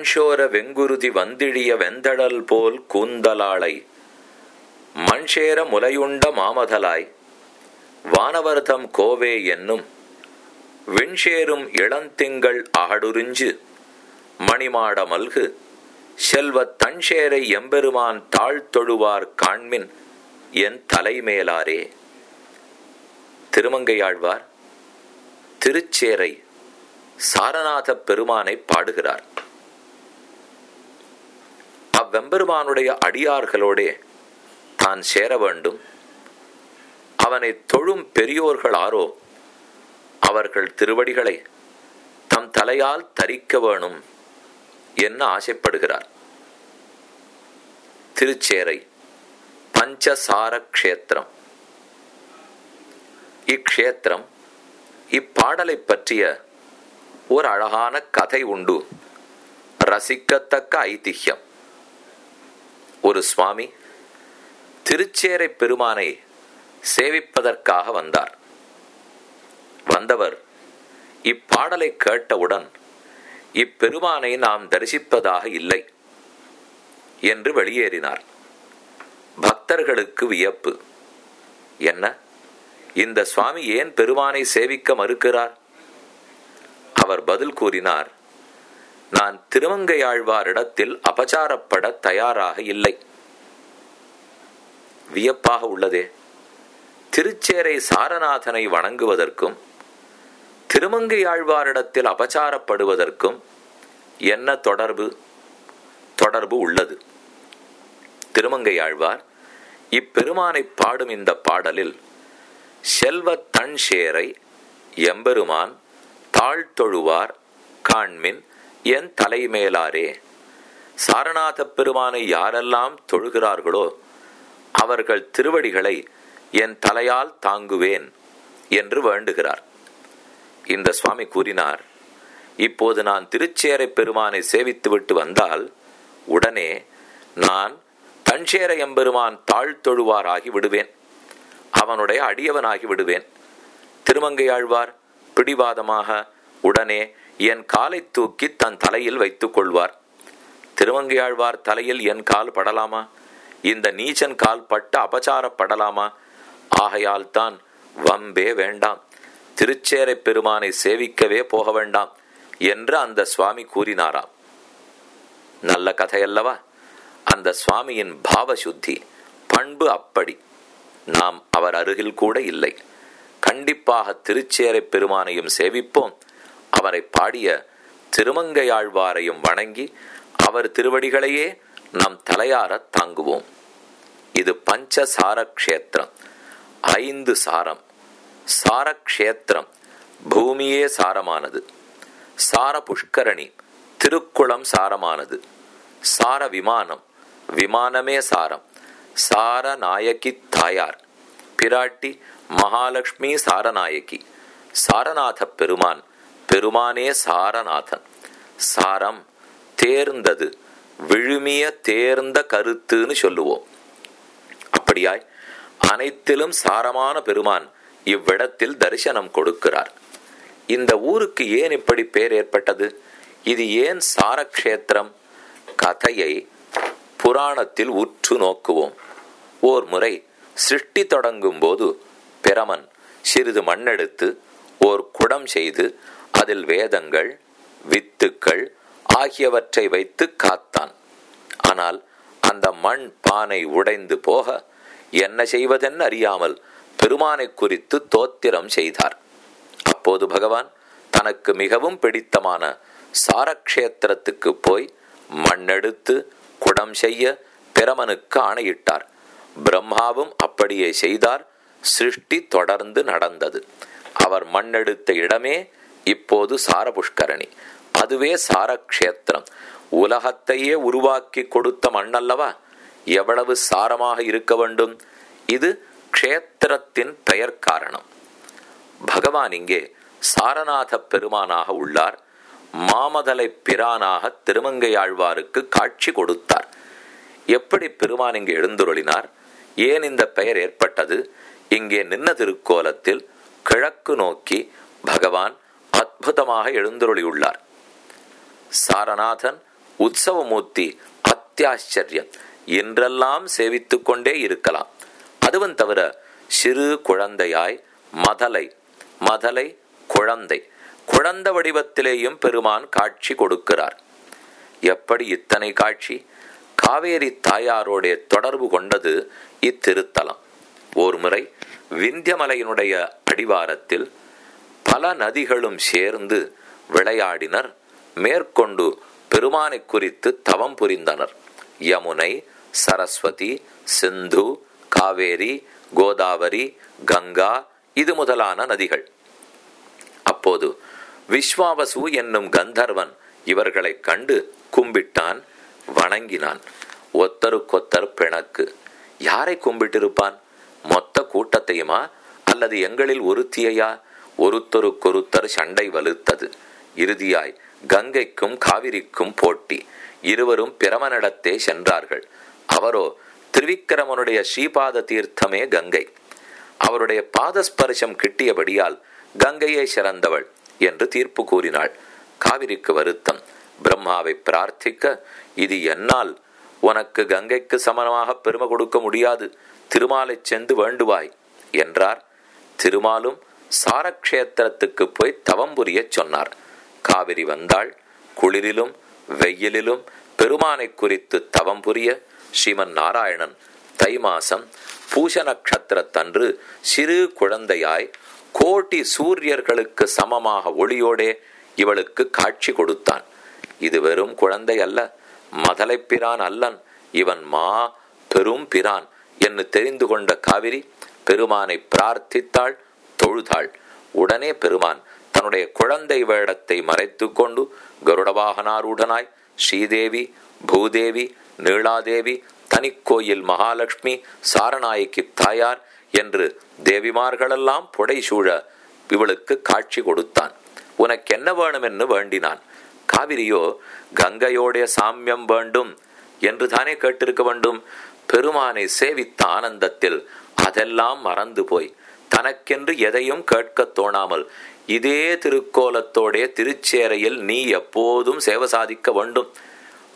மண்ஷோர வெங்குருதி வந்திழிய வெந்தடல் போல் கூந்தலாளை. மண்ஷேர முலையுண்ட மாமதலாய். வானவர்தம் கோவே என்னும். விண்ஷேரும் இளந்திங்கள் அகடுறிஞ்சு. மணிமாட மல்கு. செல்வத் தன்ஷேரை எம்பெருமான் தாழ்த்தொழுவார் காண்மின் என் தலைமேலாரே. திருமங்கையாழ்வார் திருச்சேரை சாரநாத பெருமானை பாடுகிறார். அவ்வெம்பெருமானுடைய அடியார்களோடே தான் சேர வேண்டும். அவனை தொழும் பெரியோர்கள் ஆரோ அவர்கள் திருவடிகளை தம் தலையால் தரிக்க வேணும் என்ன ஆசைப்படுகிறார். திருச்சேரை பஞ்சசார க்ஷேத்திரம் இக்ஷேத்திரம் இப்பாடலை பற்றிய ஒரு அழகான கதை உண்டு. ரசிக்கத்தக்க ஐதிஹ்யம் ஒரு சுவாமி திருச்சேரை பெருமானை சேவிப்பதற்காக வந்தார். வந்தவர் இப்பாடலை கேட்டவுடன் இப்பெருமானை நாம் தரிசிப்பதாக இல்லை என்று வெளியேறினார். பக்தர்களுக்கு வியப்பு. என்ன? இந்த சுவாமி ஏன் பெருமானை சேவிக்க மறுக்கிறார்? அவர் பதில் கூறினார் நான் திருமங்கையாழ்வாரிடத்தில் அபச்சாரப்பட தயாராக இல்லை. வியப்பாக உள்ளதே. திருச்சேரை சாரநாதனை வணங்குவதற்கும் திருமங்கையாழ்வாரிடத்தில் அபச்சாரப்படுவதற்கும் என்ன தொடர்பு? தொடர்பு உள்ளது. திருமங்கையாழ்வார் இப்பெருமானை பாடும் இந்த பாடலில் செல்வ தன் சேரை எம்பெருமான் தாழ்த்தொழுவார் காண்மின் என் தலைமேலாரே சாரநாத பெருமானை யாரெல்லாம் தொழுகிறார்களோ அவர்கள் திருவடிகளை என் தலையால் தாங்குவேன் என்று வேண்டுகிறார். இந்த சுவாமி கூறினார் இப்போது நான் திருச்சேரை பெருமானை சேவித்துவிட்டு வந்தால் உடனே நான் தன்சேர எம்பெருமான் தாழ்த்தொழுவாராகி விடுவேன். அவனுடைய அடியவனாகி விடுவேன். திருமங்கையாழ்வார் பிடிவாதமாக உடனே என் காலை தூக்கி தன் தலையில் வைத்துக் கொள்வார். திருவங்கையாழ்வார் தலையில் என் கால் படலாமா? இந்த நீச்சன் கால் பட்டு அபச்சாரப்படலாமா ஆகையால் தான் வம்பே வேண்டாம். திருச்சேரை பெருமானை சேவிக்கவே போக வேண்டாம் என்று அந்த சுவாமி கூறினாராம். நல்ல கதையல்லவா? அந்த சுவாமியின் பாவசுத்தி பண்பு அப்படி. நாம் அவர் அருகில் கூட இல்லை. கண்டிப்பாக திருச்சேரை பெருமானையும் சேவிப்போம். அவரை பாடிய திருமங்கையாழ்வாரையும் வணங்கி அவர் திருவடிகளையே நம் தலையார தாங்குவோம். இது பஞ்சசார சாரக்ஷேத்திரம் ஐந்து சாரம். சாரக்ஷேத்திரம் பூமியே சாரமானது. சார புஷ்கரணி திருக்குளம் சாரமானது. சார விமானம் விமானமே சாரம். சார நாயகி தாயார். பிராட்டி மகாலட்சுமி சாரநாயகி. சாரநாத பெருமான் பெருமானே சாரநாதன். சாரம் தேர்ந்தது விழுமிய தேர்ந்த கருத்துன்னு சொல்லுவோம். அப்படியாய் அனைத்திலும் சாரமான பெருமான் இவ்விடத்தில் தரிசனம் கொடுக்கிறார். இந்த ஊருக்கு ஏன் இப்படி பேர் ஏற்பட்டது? இது ஏன் சாரக்ஷேத்திரம்? கதையை புராணத்தில் உற்று நோக்குவோம். ஓர் முறை சிருஷ்டி தொடங்கும் போது பிரமன் சிறிது மண்ணெடுத்து ஓர் குடம் செய்து அதில் வேதங்கள் வித்துக்கள் ஆகியவற்றை வைத்து காத்தான். ஆனால் அந்த மண் பானை உடைந்து போக என்ன செய்வதென்னு அறியாமல் பெருமானை குறித்து தோத்திரம் செய்தார். அப்போது பகவான் தனக்கு மிகவும் பிடித்தமான சாரக்ஷேத்திரத்துக்கு போய் மண்ணெடுத்து குடம் செய்ய பிரமனுக்கு ஆணையிட்டார். பிரம்மாவும் அப்படியே செய்தார். சிருஷ்டி தொடர்ந்து நடந்தது. அவர் மண்ணெடுத்த இடமே இப்போது சாரபுஷ்கரணி. அதுவே சாரக்ஷேத்திரம். உலகத்தையே உருவாக்கி கொடுத்த மண்ணல்லவா? எவ்வளவு சாரமாக இருக்க வேண்டும்? இது க்ஷேத்திரத்தின் பெயர் காரணம். பகவான் இங்கே சாரநாத பெருமானாக உள்ளார். மாமதலை பிரானாக திருமங்கையாழ்வாருக்கு காட்சி கொடுத்தார். எப்படி பெருமான் இங்கு எழுந்துருளினார்? ஏன் இந்த பெயர் ஏற்பட்டது? இங்கே நின்ன திருக்கோலத்தில் கிழக்கு நோக்கி பகவான் அற்புதமாக எழுந்துருளியுள்ளார். சாரநாதன் உற்சவமூர்த்தி அத்தியாச்சரியம் என்றெல்லாம் சேவித்துக் கொண்டே இருக்கலாம். அதுவும் தவிர சிறு குழந்தையாய் மதலை மதலை குழந்தை குழந்தை வடிவத்திலேயும் பெருமான் காட்சி கொடுக்கிறார். எப்படி இத்தனை காட்சி? காவேரி தாயாரோடைய தொடர்பு கொண்டது இத்திருத்தலம். ஒரு முறை விந்தியமலையினுடைய அடிவாரத்தில் பல நதிகளும் சேர்ந்து விளையாடினர். மேற்கொண்டு பெருமானை குறித்து தவம் புரிந்தனர். யமுனை சரஸ்வதி சிந்து காவேரி கோதாவரி கங்கா இது முதலான நதிகள். அப்போது விஸ்வாவசு என்னும் கந்தர்வன் இவர்களை கண்டு கும்பிட்டான் வணங்கினான். ஒத்தருக்கொத்தர் பிணக்கு. யாரை கும்பிட்டிருப்பான்? மொத்த கூட்டத்தையுமா? அல்லது எங்களில் ஒருத்தியையா? ஒருத்தருக்கொருத்தர் சண்டை வலுத்தது. இறுதியாய் கங்கைக்கும் காவிரிக்கும் போட்டி. இருவரும் பிரமனிடத்தே சென்றார்கள். அவரோ திருவிக்கிரமனுடைய ஸ்ரீபாத தீர்த்தமே கங்கை. அவருடைய பாதஸ்பர்சம் கிட்டியபடியால் கங்கையே சிறந்தவள் என்று தீர்ப்பு கூறினாள். காவிரிக்கு வருத்தம். பிரம்மாவை பிரார்த்திக்க இது என்னால் உனக்கு கங்கைக்கு சமனமாக பெருமை கொடுக்க முடியாது. திருமாலை சென்று வேண்டுவாய் என்றார். திருமாலும் சாரக்ஷேத்திரத்துக்கு போய் தவம் புரியச் சொன்னார். காவிரி வந்தாள் குளிரிலும் வெயிலிலும் பெருமானை குறித்து தவம் புரிய ஸ்ரீமன் நாராயணன் தை மாசம் பூஷ நட்சத்திரத்தன்று சிறு குழந்தையாய் கோட்டி சூரியர்களுக்கு சமமாக ஒளியோடே இவளுக்கு காட்சி கொடுத்தான். இது வெறும் குழந்தை அல்ல மதலைப்பிரான் அல்லன் இவன் மா பெரும் பிரான் என்று தெரிந்து கொண்ட காவிரி பெருமானை பிரார்த்தித்தாள் தொழுதாள். உடனே பெருமான் தன்னுடைய குழந்தை வேடத்தை மறைத்து கொண்டு கருடவாகனாருடனாய் ஸ்ரீதேவி பூதேவி நீளாதேவி தனிக்கோயில் மகாலட்சுமி சாரநாயக்கி தாயார் என்று தேவிமார்களெல்லாம் புடைசூழ இவளுக்கு காட்சி கொடுத்தான். உனக்கு என்ன வேணும் என்று வேண்டினான். காவிரியோ கங்கையோடைய சாமியம் வேண்டும் என்று தானே கேட்டிருக்க வேண்டும். பெருமானை சேவித்த ஆனந்தத்தில் அதெல்லாம் மறந்து போய் தனக்கென்று எதையும் கேட்கத் தோணாமல் இதே திருக்கோலத்தோடைய திருச்சேரையில் நீ எப்போதும் சேவை சாதிக்க வேண்டும்.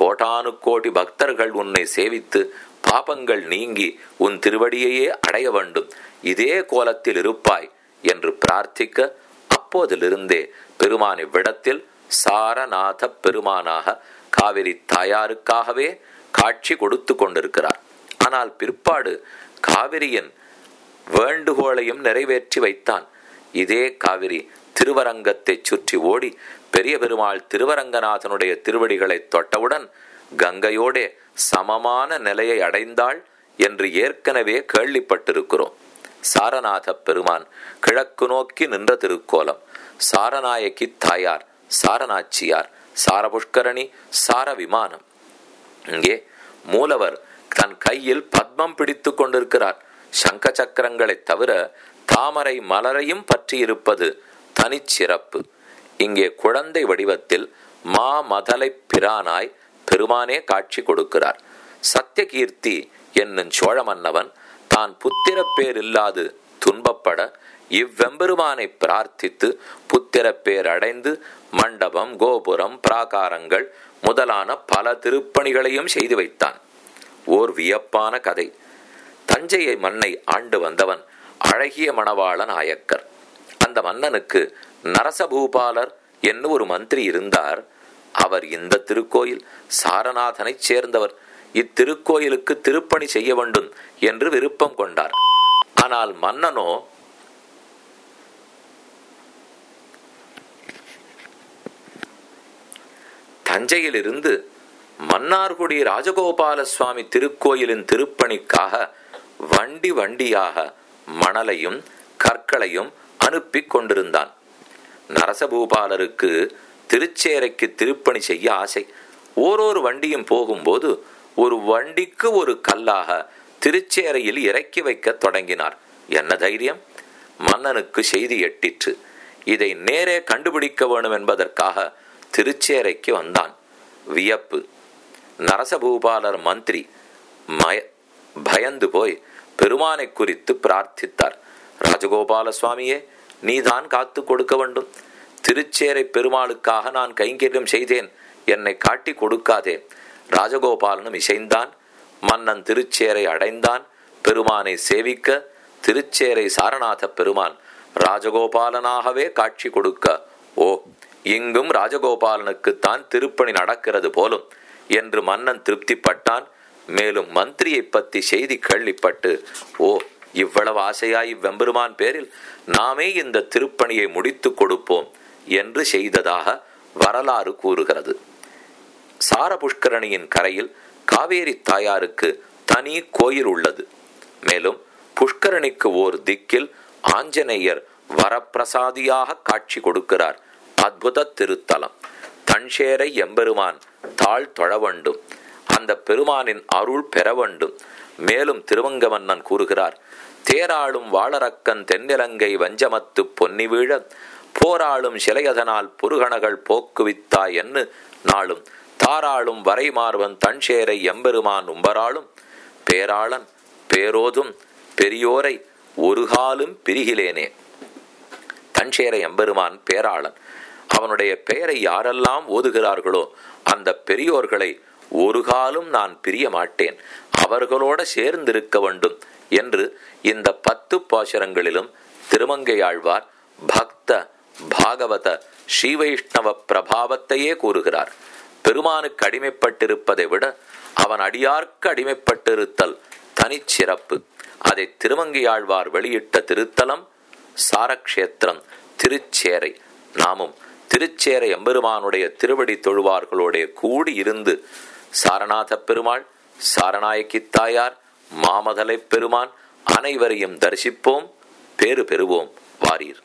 கோட்டானு கோடி பக்தர்கள் உன்னை சேவித்து பாபங்கள் நீங்கி உன் திருவடியையே அடைய வேண்டும். இதே கோலத்தில் இருப்பாய் என்று பிரார்த்திக்க அப்போதிலிருந்தே பெருமான் இவ்விடத்தில் சாரநாத பெருமானாக காவிரி தாயாருக்காகவே காட்சி கொடுத்து கொண்டிருக்கிறார். ஆனால் பிற்பாடு காவிரியின் வேண்டுகோளையும் நிறைவேற்றி வைத்தான். இதே காவிரி திருவரங்கத்தைச் சுற்றி ஓடி பெரிய பெருமாள் திருவரங்கநாதனுடைய திருவடிகளை தொட்டவுடன் கங்கையோடே சமமான நிலையை அடைந்தாள் என்று ஏற்கனவே கேள்விப்பட்டிருக்கிறோம். சாரநாத பெருமான் கிழக்கு நோக்கி நின்ற திருக்கோலம். சாரநாயகி தாயார் சாரநாச்சியார் சாரபுஷ்கரணி சார விமானம் இங்கே மூலவர் தன் கையில் பத்மம் பிடித்து கொண்டிருக்கிறார். சங்க சக்கரங்களைத் தவிர தாமரை மலரையும் பற்றியிருப்பது தனிச்சிறப்பு. இங்கே குழந்தை வடிவத்தில் மா மதலை பிரானாய் பெருமானே காட்சி கொடுக்கிறார். சத்தியகீர்த்தி என்னும் சோழ மன்னவன் தான் புத்திரப்பேர் இல்லாது துன்பப்பட இவ்வெம்பெருமானை பிரார்த்தித்து புத்திரப்பேர் அடைந்து மண்டபம் கோபுரம் பிராகாரங்கள் முதலான பல திருப்பணிகளையும் செய்து வைத்தான். ஓர் வியப்பான கதை. தஞ்சையை மண்ணை ஆண்டு வந்தவன் அழகிய மணவாள நாயக்கர். அந்த மன்னனுக்கு நரசபூபாலர் என்று ஒரு மந்திரி இருந்தார். அவர் இந்த திருக்கோயில் சாரநாதனைச் சேர்ந்தவர். இத்திருக்கோயிலுக்கு திருப்பணி செய்ய வேண்டும் என்று விருப்பம் கொண்டார். ஆனால் மன்னனோ தஞ்சையிலிருந்து மன்னார்குடி ராஜகோபால சுவாமி திருக்கோயிலின் திருப்பணிக்காக வண்டி வண்டியாக மணலையும் கற்களையும் அனுப்பி கொண்டிருந்தான். நரசபூபாலருக்கு திருச்சேரைக்கு திருப்பணி செய்ய ஆசை. ஓரொரு வண்டியும் போகும்போது ஒரு வண்டிக்கு ஒரு கல்லாக திருச்சேரையில் இறக்கி வைக்க தொடங்கினார். என்ன தைரியம்? மன்னனுக்கு செய்தி எட்டிற்று. இதை நேரே கண்டுபிடிக்க வேணும் என்பதற்காக திருச்சேரைக்கு வந்தான். வியப்பு. நரசபூபாலர் மந்திரி மய பயந்து போய் பெருமானை குறித்து பிரார்த்தித்தார். ராஜகோபால சுவாமியே நீதான் காத்து கொடுக்க வேண்டும். திருச்சேரை பெருமாளுக்காக நான் கைங்கரியம் செய்தேன். என்னை காட்டி கொடுக்காதே. ராஜகோபாலனும் இசைந்தான். மன்னன் திருச்சேரை அடைந்தான். பெருமானை சேவிக்க திருச்சேரை சாரநாத பெருமான் ராஜகோபாலனாகவே காட்சி கொடுக்க. ஓ இங்கும் ராஜகோபாலனுக்குத்தான் திருப்பணி நடக்கிறது போலும். என்று மன்னன் திருப்திப்பட்டான். மேலும் மந்திரியை பற்றி செய்தி கேள்விப்பட்டு ஓ இவ்வளவு ஆசையாய் இவ்வெம்பெருமான் பேரில் நாமே இந்த திருப்பணியை முடித்து கொடுப்போம் என்று செய்ததாக வரலாறு கூறுகிறது. சாரபுஷ்கரணியின் கரையில் காவேரி தாயாருக்கு தனி கோயில் உள்ளது. மேலும் புஷ்கரணிக்கு ஓர் திக்கில் ஆஞ்சநேயர் வரப்பிரசாதியாக காட்சி கொடுக்கிறார். அற்புத திருத்தலம். தன்ஷேரை எம்பெருமான் தாழ் தொழ வேண்டும். அந்த பெருமானின் அருள் பெற வேண்டும். மேலும் திருவங்கமன்னன் கூறுகிறார் தேராளும் வாழரக்கன் தென்னிலங்கை வஞ்சமத்து பொன்னி வீழ போராளும் சிலையதனால் புருகணகள் போக்குவித்தாய் என்று நாளும் தாராளும் வரைமார்வன் தன்ஷேரை எம்பெருமான் உம்பராளும் பேராளன் பேரோதும் பெரியோரை ஒரு காலும் பிரிகிலேனே. தன்சேரை எம்பெருமான் பேராளன் அவனுடைய பெயரை யாரெல்லாம் ஓதுகிறார்களோ அந்த பெரியோர்களை ஒரு காலும் நான் பிரிய மாட்டேன் அவர்களோட சேர்ந்திருக்க வேண்டும் என்று இந்த பத்து பாசுரங்களிலும் திருமங்கையாழ்வார் பக்த பாகவத ஸ்ரீவைஷ்ணவ பிரபாவத்தையே கூறுகிறார். பெருமானுக்கு அடிமைப்பட்டிருப்பதை விட அவன் அடியார்க்கு அடிமைப்பட்டிருத்தல் தனிச்சிறப்பு. அதை திருமங்கையாழ்வார் வெளியிட்ட திருத்தலம் சாரக்ஷேத்திரம் திருச்சேரை. நாமும் திருச்சேரை எம்பெருமானுடைய திருவடி தொழுவார்களுடைய கூடி இருந்து சாரநாத பெருமாள் சாரநாயக்கி தாயார் மாமதலை பெருமான் அனைவரையும் தரிசிப்போம் பேறு பெறுவோம். வாரீர்.